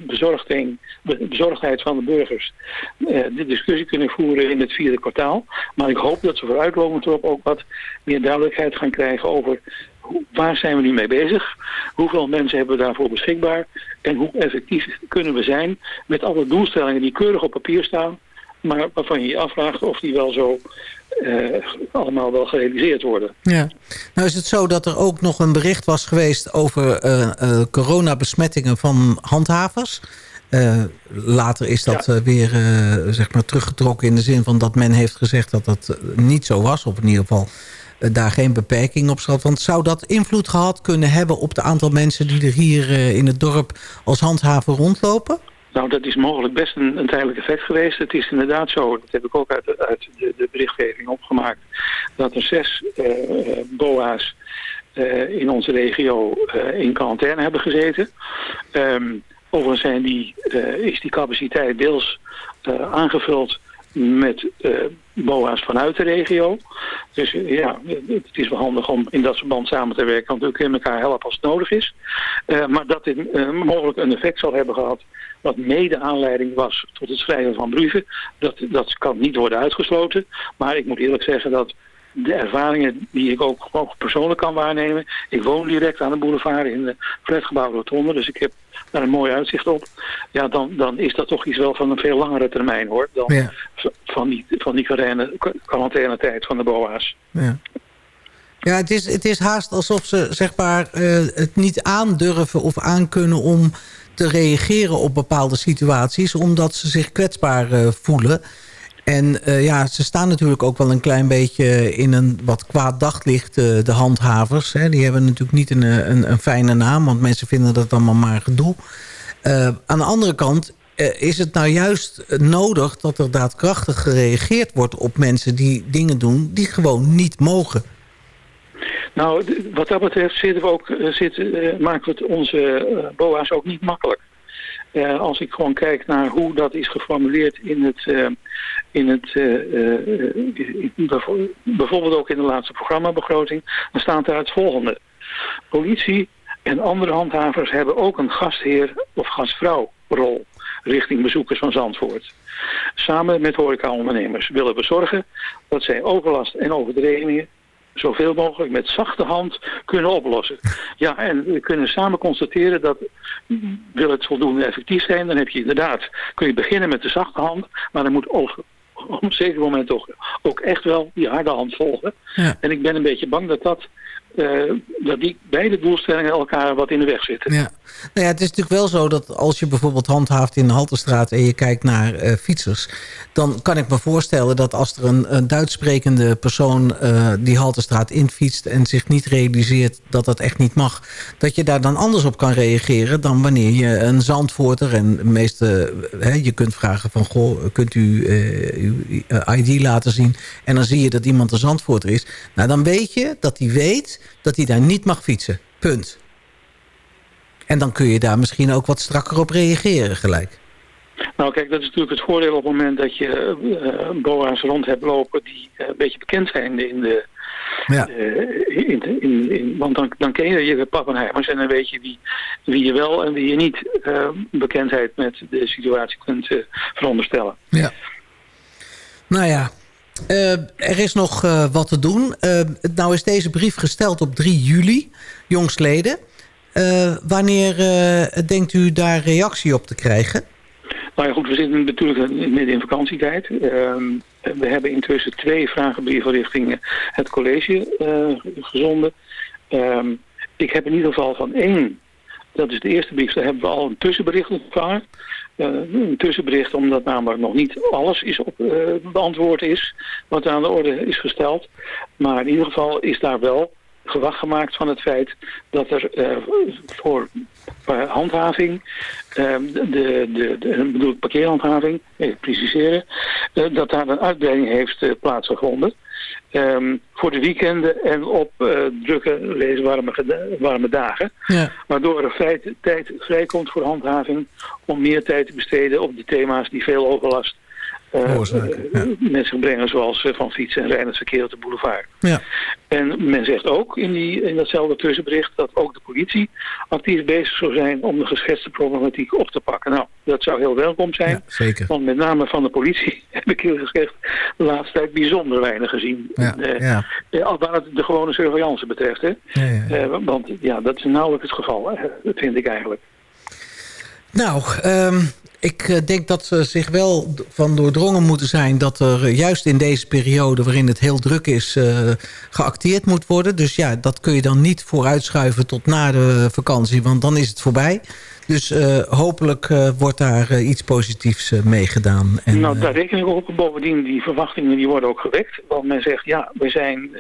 bezorgdheid van de burgers, eh, de discussie kunnen voeren in het vierde kwartaal. Maar ik hoop dat we vooruitlopend erop ook wat meer duidelijkheid gaan krijgen over hoe, waar zijn we nu mee bezig, hoeveel mensen hebben we daarvoor beschikbaar en hoe effectief kunnen we zijn met alle doelstellingen die keurig op papier staan, maar waarvan je je afvraagt of die wel zo eh, allemaal wel gerealiseerd worden. Ja. Nou is het zo dat er ook nog een bericht was geweest over eh, eh, coronabesmettingen van handhavers. Later is dat Ja. weer zeg maar teruggetrokken in de zin van dat men heeft gezegd dat dat niet zo was. Of in ieder geval daar geen beperking op zat. Want zou dat invloed gehad kunnen hebben op het aantal mensen die er hier in het dorp als handhaver rondlopen? Nou, dat is mogelijk best een, een tijdelijk effect geweest. Het is inderdaad zo, dat heb ik ook uit, uit de, de berichtgeving opgemaakt, dat er zes eh, eh, BOA's eh, in onze regio in quarantaine hebben gezeten. Ehm, overigens zijn die, is die capaciteit deels aangevuld met BOA's vanuit de regio. Dus ja, het is wel handig om in dat verband samen te werken, want we kunnen elkaar helpen als het nodig is. Maar dat dit mogelijk een effect zal hebben gehad wat mede aanleiding was tot het schrijven van brieven. Dat, dat kan niet worden uitgesloten. Maar ik moet eerlijk zeggen dat de ervaringen die ik ook gewoon persoonlijk kan waarnemen. Ik woon direct aan de boulevard in de flatgebouw Rotonde, dus ik heb daar een mooi uitzicht op. Ja, dan, dan is dat toch iets wel van een veel langere termijn hoor. Dan Ja. van die, van die quarantaine- quarantainetijd van de BOA's. Ja. Ja, het is, het is haast alsof ze zeg maar, eh, het niet aandurven of aankunnen om te reageren op bepaalde situaties, omdat ze zich kwetsbaar eh, voelen. En eh, ja, ze staan natuurlijk ook wel een klein beetje in een wat kwaad daglicht, eh, de handhavers. Hè. Die hebben natuurlijk niet een, een, een fijne naam, want mensen vinden dat allemaal maar gedoe. Aan de andere kant is het nou juist nodig dat er daadkrachtig gereageerd wordt op mensen die dingen doen die gewoon niet mogen. Nou, wat dat betreft zitten we ook, eh, eh, maken we het onze eh, BOA's ook niet makkelijk. Als ik gewoon kijk naar hoe dat is geformuleerd in het, in het bijvo- bijvoorbeeld ook in de laatste programmabegroting, dan staat daar het volgende. Politie en andere handhavers hebben ook een gastheer of gastvrouwrol richting bezoekers van Zandvoort. Samen met horecaondernemers willen we zorgen dat zij overlast en overdrijvingen zoveel mogelijk met zachte hand kunnen oplossen. Ja, en we kunnen samen constateren dat wil het voldoende effectief zijn, dan heb je inderdaad, kun je beginnen met de zachte hand, maar er moet op een zeker moment toch ook echt wel die harde hand volgen. Ja. En ik ben een beetje bang dat dat eh, dat die beide doelstellingen elkaar wat in de weg zitten. Ja. Nou ja, het is natuurlijk wel zo dat als je bijvoorbeeld handhaaft in de Halterstraat... en je kijkt naar eh, fietsers... dan kan ik me voorstellen dat als er een, een Duits sprekende persoon... eh, die Halterstraat infietst en zich niet realiseert dat dat echt niet mag... dat je daar dan anders op kan reageren dan wanneer je een Zandvoorter... en de meeste, hè, je kunt vragen van... goh, kunt u uw ID laten zien... en dan zie je dat iemand een Zandvoorter is... nou, dan weet je dat hij weet dat hij daar niet mag fietsen. Punt. En dan kun je daar misschien ook wat strakker op reageren gelijk. Nou kijk, dat is natuurlijk het voordeel op het moment dat je uh, boa's rond hebt lopen die uh, een beetje bekend zijn in de... Ja. Uh, in, in, in, want dan, dan ken je je pappenheimers en dan weet je wie, wie je wel en wie je niet bekendheid met de situatie kunt veronderstellen. Ja. Nou ja, uh, er is nog uh, wat te doen. Uh, nou is deze brief gesteld op 3 juli, jongstleden. wanneer denkt u daar reactie op te krijgen? Nou ja, goed, we zitten natuurlijk midden in vakantietijd. Ehm, we hebben intussen twee vragenbrieven richting het college gezonden. Ehm, ik heb in ieder geval van één, dat is de eerste brief, daar hebben we al een tussenbericht ontvangen. Uh, een tussenbericht omdat namelijk nog niet alles is op, uh, beantwoord is wat aan de orde is gesteld. Maar in ieder geval is daar wel gewacht gemaakt van het feit dat er uh, voor handhaving, de, de, de, de bedoel parkeerhandhaving, even preciseren, dat daar een uitbreiding heeft plaatsgevonden. Um, voor de weekenden en op uh, drukke, leeswarme warme dagen. Ja. Waardoor er vrij, tijd vrijkomt voor handhaving om meer tijd te besteden op de thema's die veel overlast uh, ja. met zich brengen. Zoals uh, van fietsen en rijdend verkeer op de boulevard. Ja. En men zegt ook in, die, in datzelfde tussenbericht dat ook de politie actief bezig zou zijn om de geschetste problematiek op te pakken. Nou, dat zou heel welkom zijn. Ja, zeker. Want met name van de politie heb ik heel gezegd de laatste tijd bijzonder weinig gezien. Ja, ja. Uh, waar het de gewone surveillance betreft. Hè? Ja, ja, uh, want ja, dat is nauwelijks het geval, vind ik eigenlijk. Nou, um, ik denk dat ze zich wel van doordrongen moeten zijn... dat er juist in deze periode waarin het heel druk is... Uh, geacteerd moet worden. Dus ja, dat kun je dan niet vooruitschuiven tot na de vakantie... want dan is het voorbij. Dus uh, hopelijk uh, wordt daar iets positiefs mee gedaan. En, nou, daar reken ik op. Bovendien, die verwachtingen die worden ook gewekt. Want men zegt, ja, we zijn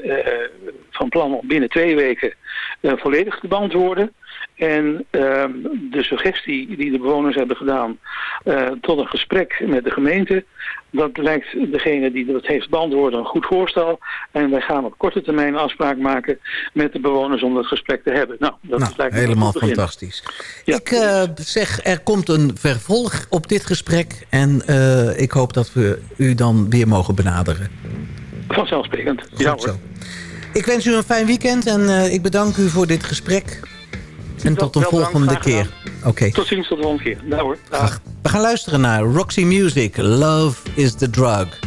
van plan om binnen twee weken volledig te beantwoorden. En uh, de suggestie die de bewoners hebben gedaan uh, tot een gesprek met de gemeente, dat lijkt degene die dat heeft beantwoord een goed voorstel. En wij gaan op korte termijn een afspraak maken met de bewoners om dat gesprek te hebben. Nou, dat nou, lijkt me helemaal fantastisch. Ja. Ik uh, zeg, er komt een vervolg op dit gesprek en uh, ik hoop dat we u dan weer mogen benaderen. Vanzelfsprekend. Goed ja, zo. Ik wens u een fijn weekend en ik bedank u voor dit gesprek. En tot de volgende keer. Oké. Okay. Tot ziens, tot de volgende keer. Nou hoor. Dag. We gaan luisteren naar Roxy Music. Love is the drug.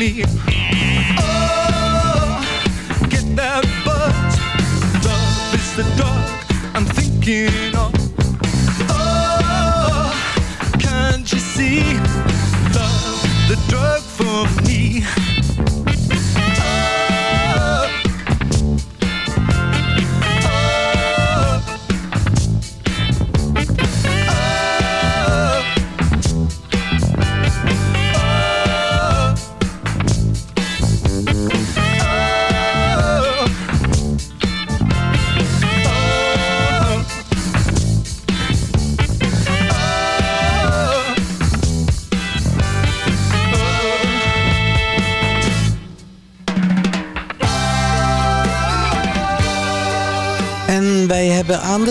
Me.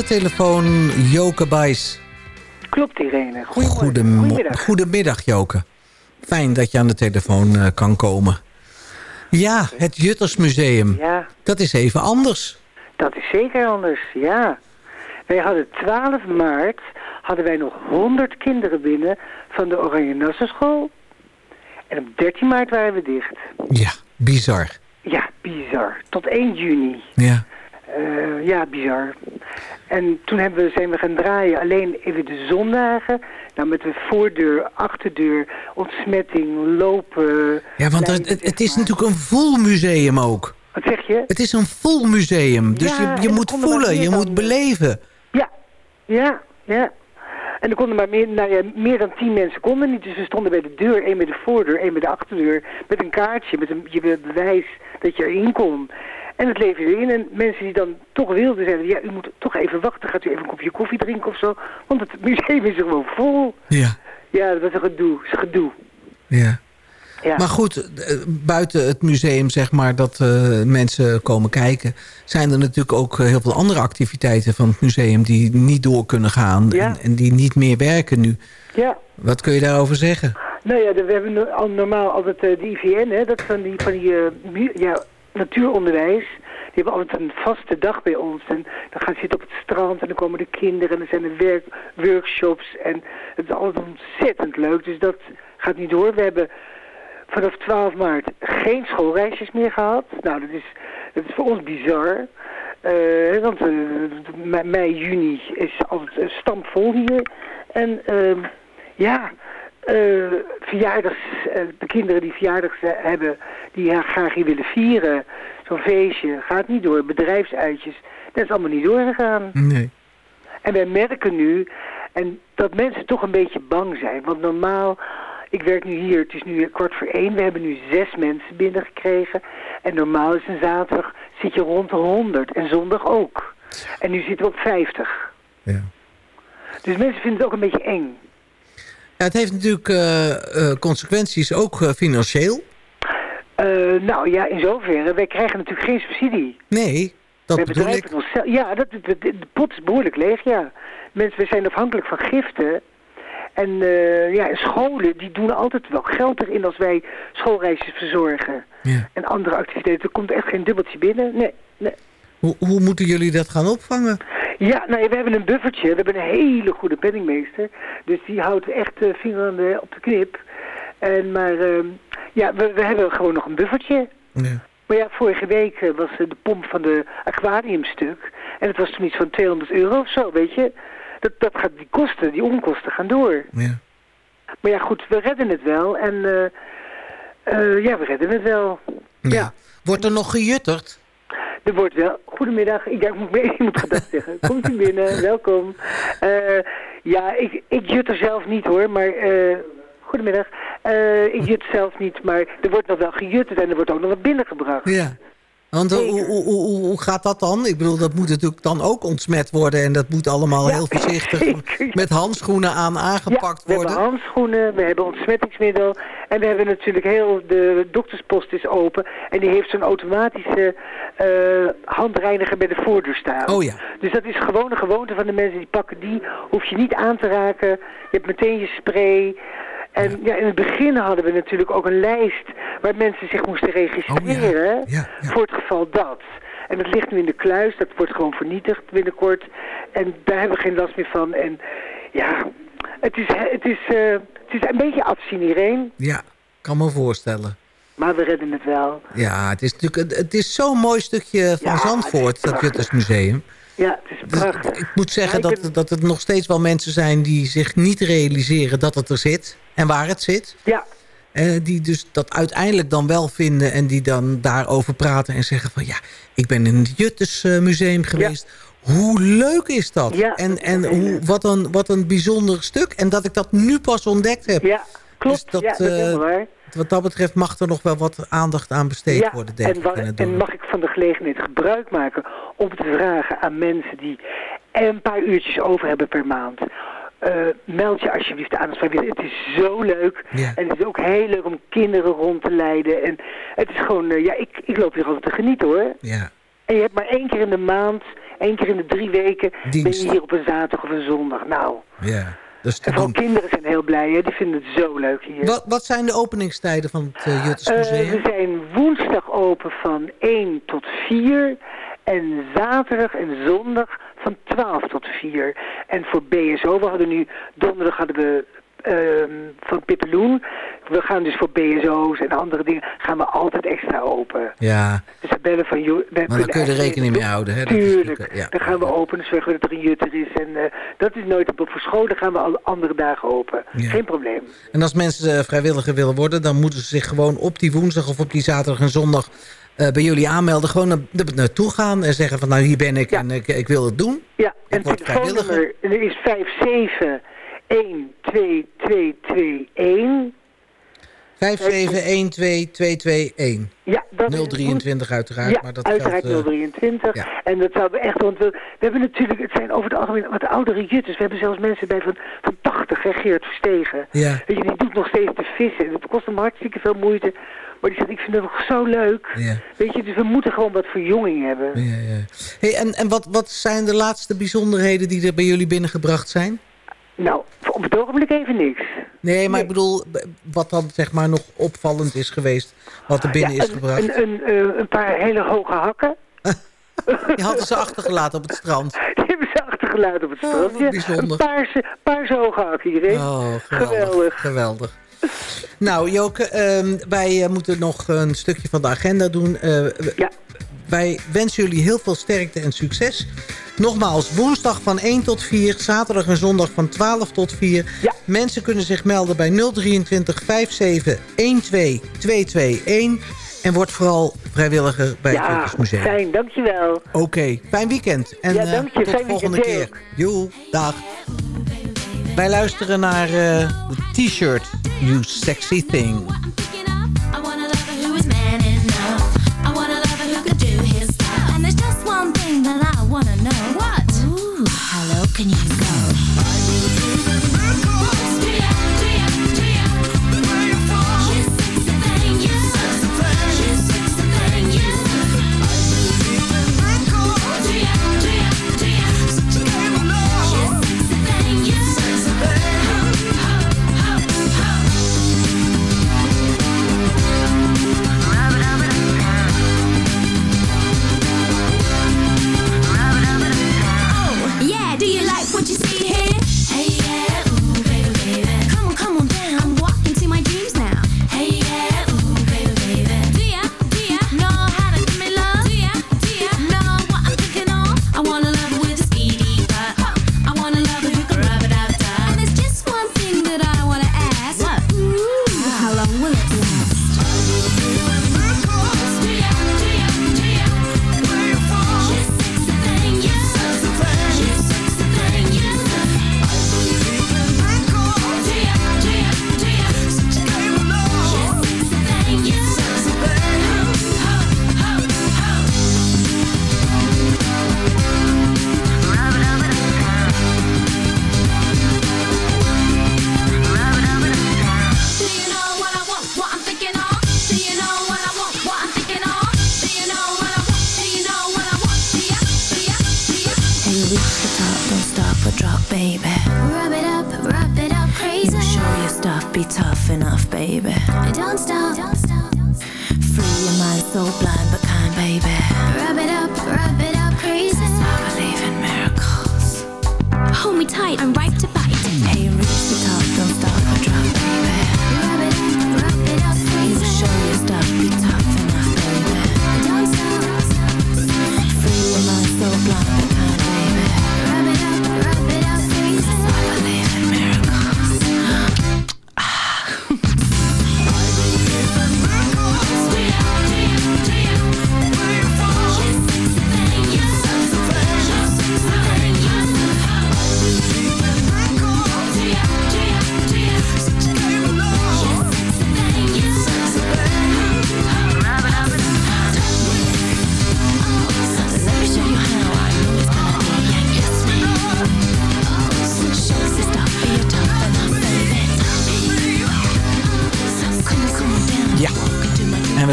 Telefoon Joke Bijs. Klopt, Irene. Goedemorgen. Goedemiddag. Goedemiddag, Joke. Fijn dat je aan de telefoon eh, kan komen. Ja, het Juttersmuseum. Ja, Dat is even anders. dat is zeker anders, ja. Wij hadden 12 maart, hadden wij nog 100 kinderen binnen van de Oranje Nassenschool. En op 13 maart waren we dicht. Ja, bizar. Ja, bizar. Tot 1 juni. Ja. Eh, ja, bizar. En toen hebben we, zijn we gaan draaien alleen even de zondagen. Nou, met de voordeur, achterdeur, ontsmetting, lopen. Ja, want het, het, is natuurlijk een vol museum ook. Wat zeg je? Het is een vol museum. Dus Ja, je, je moet voelen, je moet beleven. Ja, ja, ja. En er konden maar meer, nou ja, meer dan tien mensen konden niet. Dus we stonden bij de deur, één bij de voordeur, één bij de achterdeur. Met een kaartje, met een je bewijs dat je erin kon. En het leverde in. En mensen die dan toch wilden, zeiden... ja, u moet toch even wachten. Gaat u even een kopje koffie drinken of zo? Want het museum is er gewoon vol. Ja, Ja, dat was een gedoe. Dat is een gedoe. ja. Ja. Maar goed, eh, buiten het museum, zeg maar, dat eh, mensen komen kijken... zijn er natuurlijk ook eh, heel veel andere activiteiten van het museum... die niet door kunnen gaan Ja. en, en die niet meer werken nu. ja. Wat kun je daarover zeggen? Nou ja, we hebben no- al normaal altijd de IVN, hè, dat van die, van die ja, natuuronderwijs. Die hebben altijd een vaste dag bij ons. En dan gaan ze zitten op het strand en dan komen de kinderen en er zijn er werk, workshops. En het is altijd ontzettend leuk, dus dat gaat niet door. We hebben vanaf 12 maart geen schoolreisjes meer gehad. Nou, dat is, dat is voor ons bizar. Eh, want eh, me- mei, juni is altijd stampvol hier. En ehm, ja, eh, verjaardags, eh, de kinderen die verjaardags hebben, die graag hier willen vieren. Zo'n feestje gaat niet door. Bedrijfsuitjes, dat is allemaal niet doorgegaan. Nee. En wij merken nu en dat mensen toch een beetje bang zijn. Want normaal, ik werk nu hier, het is nu kwart voor één. We hebben nu zes mensen binnengekregen. En normaal is een zaterdag zit je rond de 100 en zondag ook. En nu zitten we op 50. Ja. Dus mensen vinden het ook een beetje eng. Ja, het heeft natuurlijk eh, eh, consequenties, ook eh, financieel. Nou ja, in zoverre, wij krijgen natuurlijk geen subsidie. Nee, dat wij bedoel bedrijven ik. onszelf. Ja, dat, de, pot is behoorlijk leeg, ja. Mensen, we zijn afhankelijk van giften. En ja, en scholen, die doen altijd wel geld erin als wij schoolreisjes verzorgen. Ja. En andere activiteiten. Er komt echt geen dubbeltje binnen. Nee, nee. Hoe, hoe moeten jullie dat gaan opvangen? Ja, nou, ja, we hebben een buffertje. We hebben een hele goede penningmeester. Dus die houdt echt uh, vinger aan de, op de knip. En, maar uh, ja, we, we, hebben gewoon nog een buffertje. Ja. Maar ja, vorige week uh, was de pomp van de aquarium stuk. En het was toen iets van 200 euro of zo, weet je. Dat, dat gaat, die kosten, die onkosten gaan door. Ja. Maar ja, goed, we redden het wel. En uh, ja, we redden het wel. Ja. ja. Wordt er nog gejutterd? Er wordt wel. Goedemiddag. Ik, ik moet, ik moet gedag zeggen. Komt u binnen. Welkom. Uh, ja, ik, ik jut er zelf niet hoor, maar... Uh, goedemiddag. Uh, ik jut zelf niet, maar er wordt nog wel gejutterd en er wordt ook nog wat binnengebracht. Ja. Want hoe, hoe, hoe, hoe, gaat dat dan? Ik bedoel, dat moet natuurlijk dan ook ontsmet worden... en dat moet allemaal ja, heel voorzichtig met handschoenen aan aangepakt ja, we worden. we hebben handschoenen, we hebben ontsmettingsmiddel... en we hebben natuurlijk heel... de dokterspost is open... en die heeft zo'n automatische uh, handreiniger bij de voordeur staan. Oh ja. Dus dat is gewoon een gewoonte van de mensen die pakken die... hoef je niet aan te raken, je hebt meteen je spray... En ja. in het begin hadden we natuurlijk ook een lijst waar mensen zich moesten registreren Oh, ja, ja. voor het geval dat. En dat ligt nu in de kluis, dat wordt gewoon vernietigd binnenkort. En daar hebben we geen last meer van. En ja, het is, het is, eh, het is een beetje afzien hierheen, Ja, kan me voorstellen. maar we redden het wel. Ja, het is natuurlijk het is zo'n mooi stukje van Ja, Zandvoort, dat Juttersmuseum. Ja, het is Dus prachtig. ik moet zeggen Ja, ik dat, dat er nog steeds wel mensen zijn die zich niet realiseren dat het er zit. En waar het zit. Ja, Eh, die dus dat uiteindelijk dan wel vinden en die dan daarover praten en zeggen van ja, ik ben in het Juttersmuseum geweest. Hoe leuk is dat? Ja, en en hoe, wat, een, wat een bijzonder stuk. En dat ik dat nu pas ontdekt heb. ja, klopt. Dus dat, ja, dat is eh, waar. Wat dat betreft mag er nog wel wat aandacht aan besteed Ja, worden, denk en, ik. het en mag ik van de gelegenheid gebruik maken om te vragen aan mensen die een paar uurtjes over hebben per maand. Eh, meld je alsjeblieft aan als vrijwilliger. Het is zo leuk. Ja. En het is ook heel leuk om kinderen rond te leiden. En het is gewoon, eh, ja, ik, ik loop hier altijd te genieten hoor. Ja. En je hebt maar één keer in de maand, één keer in de drie weken, ben je hier op een zaterdag of een zondag. Nou, Ja, dus en kinderen zijn heel blij, hè? die vinden het zo leuk hier. Wat, wat zijn de openingstijden van het uh, Jutters Eh, Museum? we zijn woensdag open van 1 tot 4 en zaterdag en zondag van 12 tot 4. En voor BSO, we hadden nu, donderdag hadden we van Pippeloen. We gaan dus voor BSO's en andere dingen, gaan we altijd extra open. ja, Dus we bellen van... maar dan kun je er rekening mee houden. Hè? Tuurlijk, ja. dan gaan we open, dan zorgen we dat er een jutter is. En eh, dat is nooit op voor school, dan gaan we alle andere dagen open. Ja. Geen probleem. En als mensen eh, vrijwilliger willen worden... dan moeten ze zich gewoon op die woensdag of op die zaterdag en zondag... eh, bij jullie aanmelden, gewoon naar, naar- naartoe gaan... en zeggen van nou hier ben ik Ja. en ik, ik wil het doen. Ja, en het telefoonnummer is 5712221. 5712221. Ja, dat is 023 uiteraard. Ja, maar dat uiteraard geldt, eh, 023. ja. En dat zouden we echt... Want we, we hebben natuurlijk... Het zijn over het algemeen wat oudere jutters. We hebben zelfs mensen bij van, van 80, hè, Geert Verstegen. Ja. Weet je, die doet nog steeds de vissen. En dat kost hem hartstikke veel moeite. Maar die zegt, ik vind het ook zo leuk. Ja. Weet je, dus we moeten gewoon wat verjonging hebben. Ja, ja. Hey, en en wat, wat zijn de laatste bijzonderheden die er bij jullie binnengebracht zijn? Nou, op het ogenblik even niks. Nee, maar Nee. ik bedoel, wat dan zeg maar nog opvallend is geweest... wat er binnen Ja, is gebracht. Een, een, eh, een paar hele hoge hakken. Die hadden ze achtergelaten op het strand. Die hebben ze achtergelaten op het Oh, strand. bijzonder. Een paarse, paarse hoge hak hierin. Oh, geweldig. Geweldig. geweldig. Nou, Joke, ehm, wij eh, moeten nog een stukje van de agenda doen. Eh, Ja. Wij wensen jullie heel veel sterkte en succes. Nogmaals, woensdag van 1 tot 4, zaterdag en zondag van 12 tot 4. Ja. Mensen kunnen zich melden bij 023 57 12 221. En word vooral vrijwilliger bij het Ja, Juttersmuseum. fijn, dankjewel. Oké, fijn weekend. En Ja, eh, tot de volgende keer. Joe, dag. Wij luisteren naar eh, de t-shirt You Sexy Thing. That I wanna know. What? Ooh, how low can you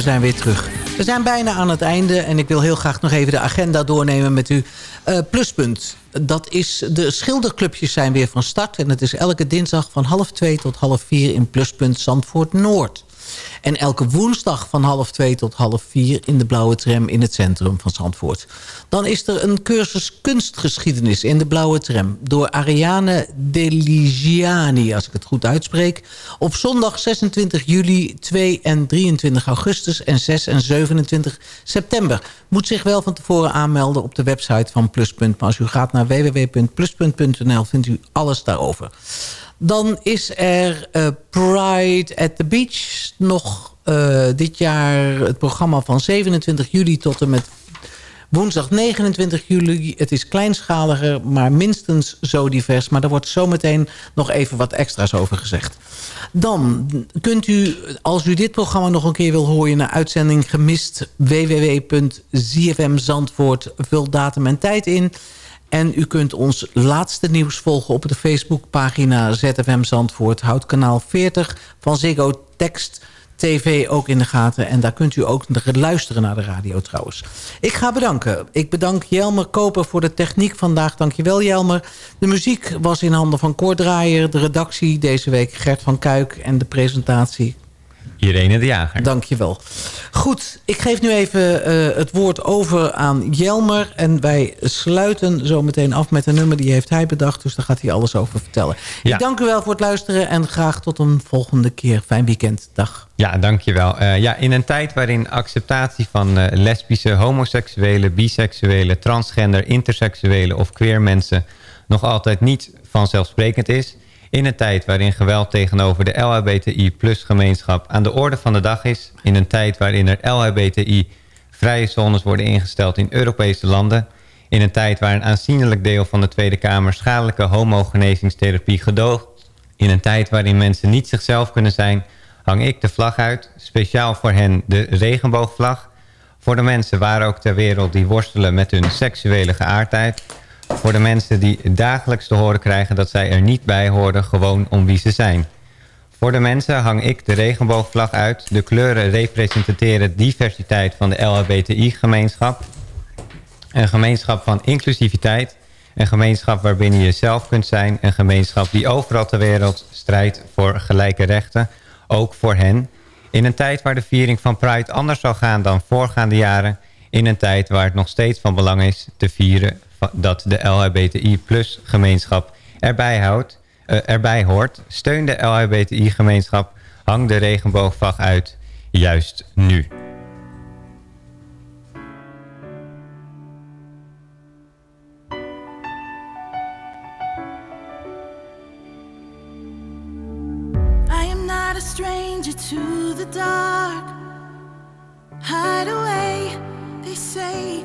zijn weer terug. We zijn bijna aan het einde en ik wil heel graag nog even de agenda doornemen met u. Eh, pluspunt, dat is de schilderclubjes zijn weer van start. En het is elke dinsdag van half twee tot half vier in Pluspunt Zandvoort Noord. En elke woensdag van half twee tot half vier in de blauwe tram in het centrum van Zandvoort. Dan is er een cursus kunstgeschiedenis in de blauwe tram... door Ariane Deligiani, als ik het goed uitspreek... op zondag 26 juli, 2 en 23 augustus en 6 en 27 september. Moet zich wel van tevoren aanmelden op de website van Pluspunt. Maar als u gaat naar www.pluspunt.nl vindt u alles daarover. Dan is er eh, Pride at the Beach. Nog eh, dit jaar het programma van 27 juli tot en met woensdag 29 juli. Het is kleinschaliger, maar minstens zo divers. Maar daar wordt zometeen nog even wat extra's over gezegd. Dan kunt u, als u dit programma nog een keer wil horen... naar uitzending gemist, www.zfmzandvoort. Vul datum en tijd in... En u kunt ons laatste nieuws volgen op de Facebookpagina ZFM Zandvoort. Houd kanaal 40 van Ziggo Text TV ook in de gaten. En daar kunt u ook luisteren naar de radio trouwens. Ik ga bedanken. Ik bedank Jelmer Koper voor de techniek vandaag. Dankjewel Jelmer. De muziek was in handen van Cor Draaier. De redactie deze week Gert van Kuik. En de presentatie Irene de Jager. Dankjewel. Goed, ik geef nu even eh, het woord over aan Jelmer. En wij sluiten zo meteen af met een nummer die heeft hij bedacht. Dus daar gaat hij alles over vertellen. Ja. Ik dank u wel voor het luisteren en graag tot een volgende keer. Fijn weekend. Dag. Ja, dankjewel. Uh, ja, in een tijd waarin acceptatie van uh, lesbische, homoseksuele, biseksuele, transgender, interseksuele of queer mensen nog altijd niet vanzelfsprekend is... In een tijd waarin geweld tegenover de LHBTI-plus-gemeenschap aan de orde van de dag is. In een tijd waarin er LHBTI-vrije zones worden ingesteld in Europese landen. In een tijd waar een aanzienlijk deel van de Tweede Kamer schadelijke homogenezingstherapie gedoogt. In een tijd waarin mensen niet zichzelf kunnen zijn, hang ik de vlag uit. Speciaal voor hen de regenboogvlag. Voor de mensen waar ook ter wereld die worstelen met hun seksuele geaardheid voor de mensen die dagelijks te horen krijgen dat zij er niet bij horen gewoon om wie ze zijn. Voor de mensen hang ik de regenboogvlag uit. De kleuren representeren diversiteit van de LHBTI-gemeenschap. Een gemeenschap van inclusiviteit. Een gemeenschap waarbinnen je jezelf kunt zijn. Een gemeenschap die overal ter wereld strijdt voor gelijke rechten. Ook voor hen. In een tijd waar de viering van Pride anders zal gaan dan voorgaande jaren. In een tijd waar het nog steeds van belang is te vieren dat de LHBTI-plus gemeenschap erbij, houdt, uh, erbij hoort. Steun de LHBTI-gemeenschap. Hang de regenboogvlag uit. Juist nu. I am not a stranger to the dark. Hide away, they say,